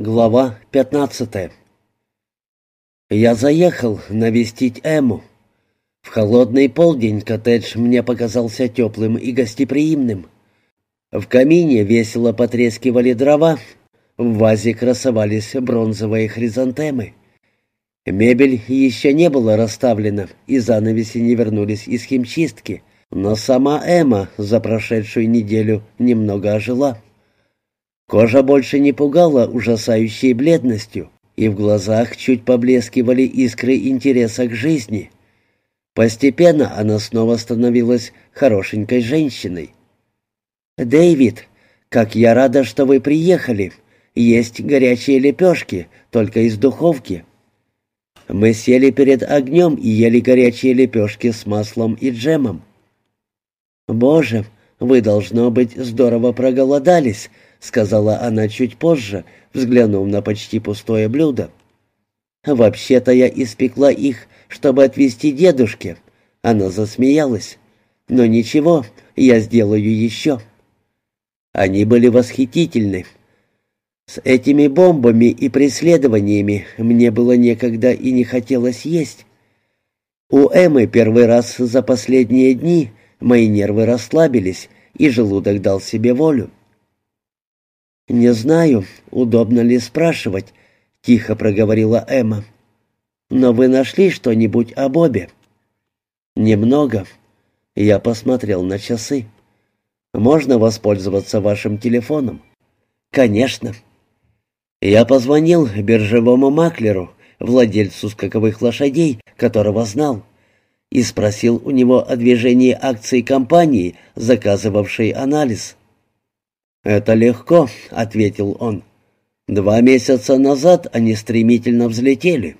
Глава 15 Я заехал навестить Эму. В холодный полдень коттедж мне показался теплым и гостеприимным. В камине весело потрескивали дрова, в вазе красовались бронзовые хризантемы. Мебель еще не была расставлена, и занавеси не вернулись из химчистки, но сама Эма за прошедшую неделю немного ожила. Кожа больше не пугала ужасающей бледностью, и в глазах чуть поблескивали искры интереса к жизни. Постепенно она снова становилась хорошенькой женщиной. «Дэвид, как я рада, что вы приехали. Есть горячие лепешки, только из духовки». Мы сели перед огнем и ели горячие лепешки с маслом и джемом. «Боже, вы, должно быть, здорово проголодались», — сказала она чуть позже, взглянув на почти пустое блюдо. «Вообще-то я испекла их, чтобы отвезти дедушке». Она засмеялась. «Но ничего, я сделаю еще». Они были восхитительны. С этими бомбами и преследованиями мне было некогда и не хотелось есть. У Эммы первый раз за последние дни мои нервы расслабились, и желудок дал себе волю. «Не знаю, удобно ли спрашивать», — тихо проговорила Эмма. «Но вы нашли что-нибудь об Бобе?» «Немного». Я посмотрел на часы. «Можно воспользоваться вашим телефоном?» «Конечно». Я позвонил биржевому маклеру, владельцу скаковых лошадей, которого знал, и спросил у него о движении акций компании, заказывавшей анализ. «Это легко», — ответил он. «Два месяца назад они стремительно взлетели.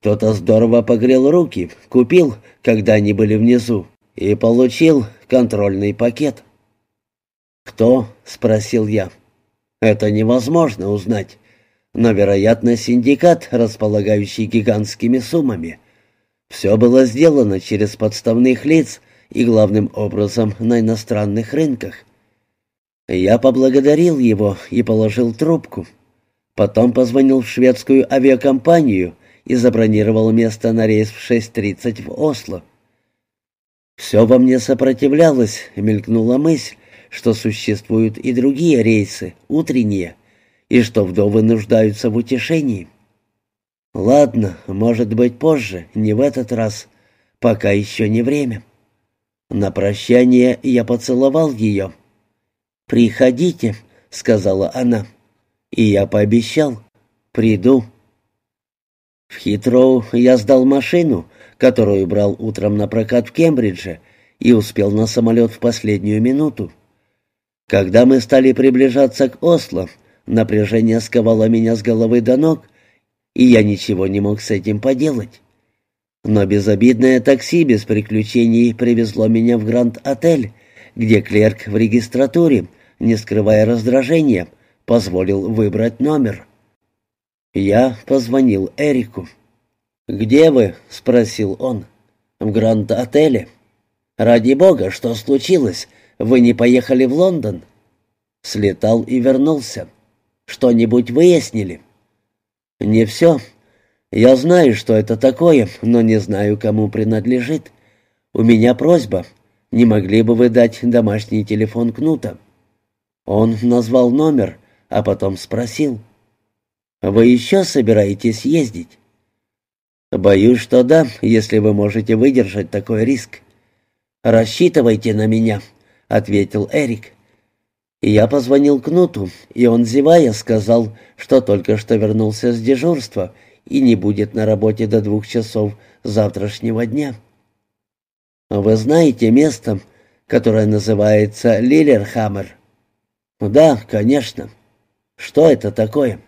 Кто-то здорово погрел руки, купил, когда они были внизу, и получил контрольный пакет». «Кто?» — спросил я. «Это невозможно узнать, но, вероятно, синдикат, располагающий гигантскими суммами. Все было сделано через подставных лиц и, главным образом, на иностранных рынках. Я поблагодарил его и положил трубку. Потом позвонил в шведскую авиакомпанию и забронировал место на рейс в 6.30 в Осло. Все во мне сопротивлялось, мелькнула мысль, что существуют и другие рейсы, утренние, и что вдовы нуждаются в утешении. Ладно, может быть позже, не в этот раз, пока еще не время. На прощание я поцеловал ее — «Приходите», — сказала она. И я пообещал. «Приду». В Хитроу я сдал машину, которую брал утром на прокат в Кембридже, и успел на самолет в последнюю минуту. Когда мы стали приближаться к Осло, напряжение сковало меня с головы до ног, и я ничего не мог с этим поделать. Но безобидное такси без приключений привезло меня в Гранд-отель, где клерк в регистратуре не скрывая раздражения, позволил выбрать номер. Я позвонил Эрику. «Где вы?» — спросил он. «В Гранд-отеле». «Ради бога, что случилось? Вы не поехали в Лондон?» Слетал и вернулся. «Что-нибудь выяснили?» «Не все. Я знаю, что это такое, но не знаю, кому принадлежит. У меня просьба. Не могли бы вы дать домашний телефон Кнута?» Он назвал номер, а потом спросил. «Вы еще собираетесь ездить?» «Боюсь, что да, если вы можете выдержать такой риск». «Рассчитывайте на меня», — ответил Эрик. Я позвонил Кнуту, и он, зевая, сказал, что только что вернулся с дежурства и не будет на работе до двух часов завтрашнего дня. «Вы знаете место, которое называется Лилерхаммер?» «Да, конечно. Что это такое?»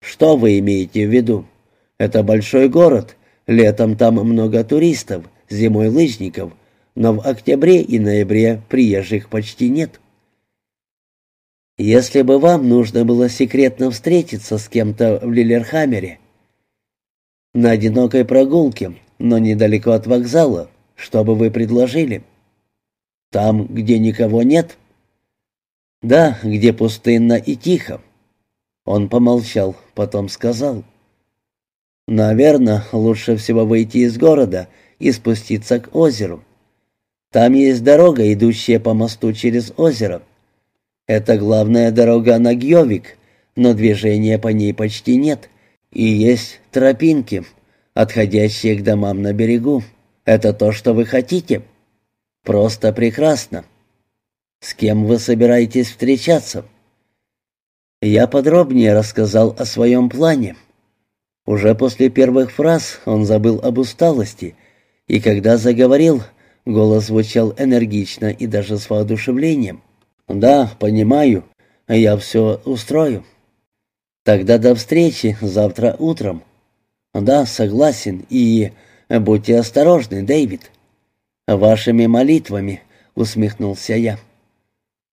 «Что вы имеете в виду? Это большой город. Летом там много туристов, зимой лыжников, но в октябре и ноябре приезжих почти нет». «Если бы вам нужно было секретно встретиться с кем-то в Лилерхаммере, на одинокой прогулке, но недалеко от вокзала, что бы вы предложили?» «Там, где никого нет?» Да, где пустынно и тихо. Он помолчал, потом сказал. «Наверное, лучше всего выйти из города и спуститься к озеру. Там есть дорога, идущая по мосту через озеро. Это главная дорога на Гьёвик, но движения по ней почти нет. И есть тропинки, отходящие к домам на берегу. Это то, что вы хотите? Просто прекрасно. С кем вы собираетесь встречаться?» Я подробнее рассказал о своем плане. Уже после первых фраз он забыл об усталости, и когда заговорил, голос звучал энергично и даже с воодушевлением. «Да, понимаю, я все устрою». «Тогда до встречи завтра утром». «Да, согласен, и будьте осторожны, Дэвид». «Вашими молитвами», — усмехнулся я.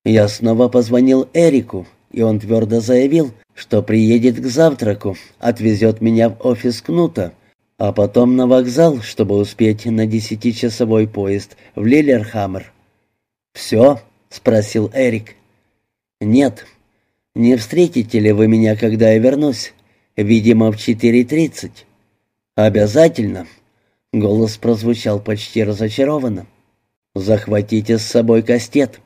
Я снова позвонил Эрику, и он твердо заявил, что приедет к завтраку, отвезет меня в офис Кнута, а потом на вокзал, чтобы успеть на десятичасовой поезд в Лилерхаммер. «Все?» — спросил Эрик. «Нет. Не встретите ли вы меня, когда я вернусь? Видимо, в 4.30». «Обязательно». Голос прозвучал почти разочарованно. «Захватите с собой кастет».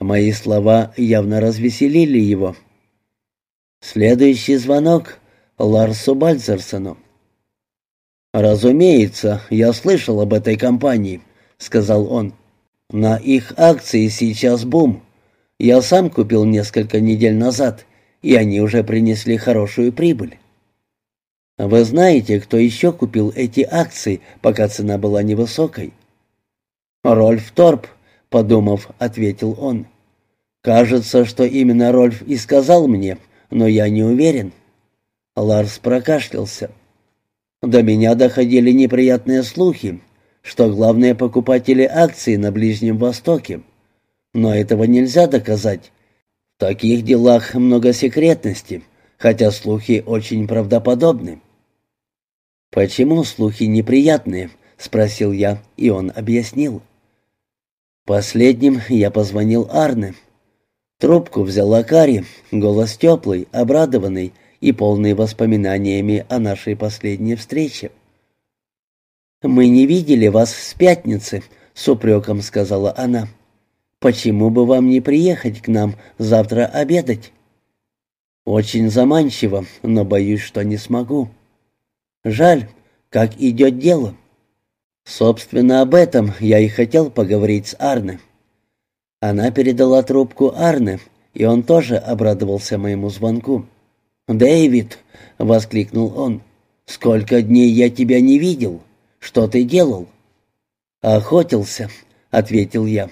Мои слова явно развеселили его. Следующий звонок Ларсу Бальцерсону. «Разумеется, я слышал об этой компании», — сказал он. «На их акции сейчас бум. Я сам купил несколько недель назад, и они уже принесли хорошую прибыль». «Вы знаете, кто еще купил эти акции, пока цена была невысокой?» «Рольф Торп», подумав, ответил он. Кажется, что именно Рольф и сказал мне, но я не уверен. Ларс прокашлялся. До меня доходили неприятные слухи, что главные покупатели акций на Ближнем Востоке. Но этого нельзя доказать. В таких делах много секретности, хотя слухи очень правдоподобны. «Почему слухи неприятные?» — спросил я, и он объяснил. Последним я позвонил Арне. Трубку взяла Кари, голос теплый, обрадованный и полный воспоминаниями о нашей последней встрече. «Мы не видели вас с пятницы», — с упреком сказала она. «Почему бы вам не приехать к нам завтра обедать?» «Очень заманчиво, но боюсь, что не смогу». «Жаль, как идет дело?» Собственно, об этом я и хотел поговорить с Арне. Она передала трубку Арне, и он тоже обрадовался моему звонку. «Дэвид!» — воскликнул он. «Сколько дней я тебя не видел! Что ты делал?» «Охотился», — ответил я.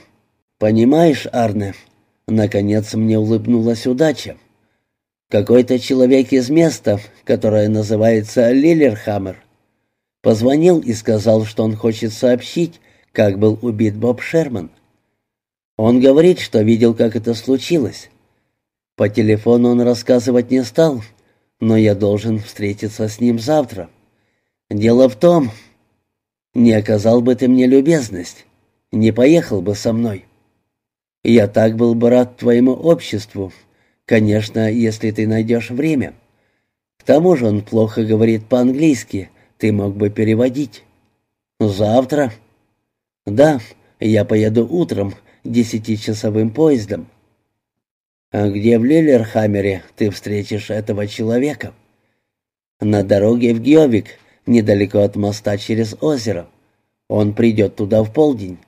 «Понимаешь, Арне, наконец мне улыбнулась удача. Какой-то человек из места, которое называется Лилерхаммер, Позвонил и сказал, что он хочет сообщить, как был убит Боб Шерман. Он говорит, что видел, как это случилось. По телефону он рассказывать не стал, но я должен встретиться с ним завтра. Дело в том, не оказал бы ты мне любезность, не поехал бы со мной. Я так был бы рад твоему обществу, конечно, если ты найдешь время. К тому же он плохо говорит по-английски, ты мог бы переводить. Завтра? Да, я поеду утром десятичасовым поездом. А где в Лилерхаммере ты встретишь этого человека? На дороге в Гьовик, недалеко от моста через озеро. Он придет туда в полдень.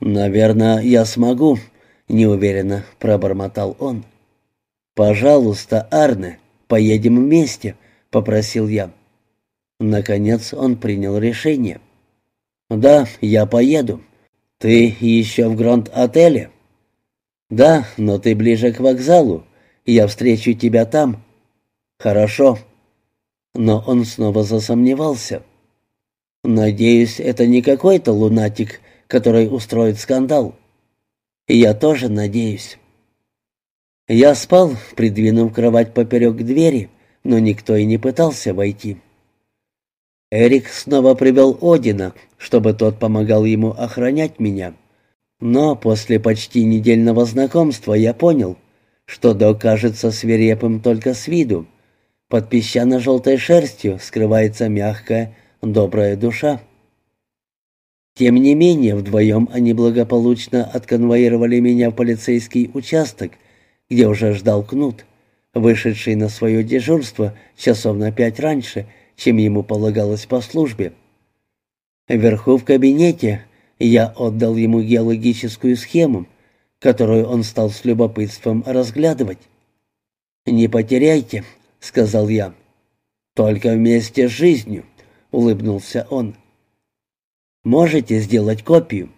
«Наверное, я смогу», — неуверенно пробормотал он. «Пожалуйста, Арне, поедем вместе», — попросил я. Наконец он принял решение. «Да, я поеду. Ты еще в Гранд-отеле?» «Да, но ты ближе к вокзалу. Я встречу тебя там». «Хорошо». Но он снова засомневался. «Надеюсь, это не какой-то лунатик, который устроит скандал». «Я тоже надеюсь». Я спал, придвинув кровать поперек двери, но никто и не пытался войти. Эрик снова привел Одина, чтобы тот помогал ему охранять меня. Но после почти недельного знакомства я понял, что док кажется свирепым только с виду. Под песчано-желтой шерстью скрывается мягкая, добрая душа. Тем не менее, вдвоем они благополучно отконвоировали меня в полицейский участок, где уже ждал Кнут, вышедший на свое дежурство часов на пять раньше, чем ему полагалось по службе. Вверху в кабинете я отдал ему геологическую схему, которую он стал с любопытством разглядывать. «Не потеряйте», — сказал я. «Только вместе с жизнью», — улыбнулся он. «Можете сделать копию?»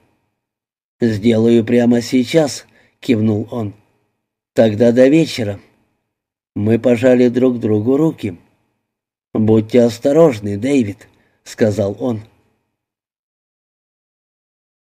«Сделаю прямо сейчас», — кивнул он. «Тогда до вечера». Мы пожали друг другу руки. «Будьте осторожны, Дэвид», — сказал он.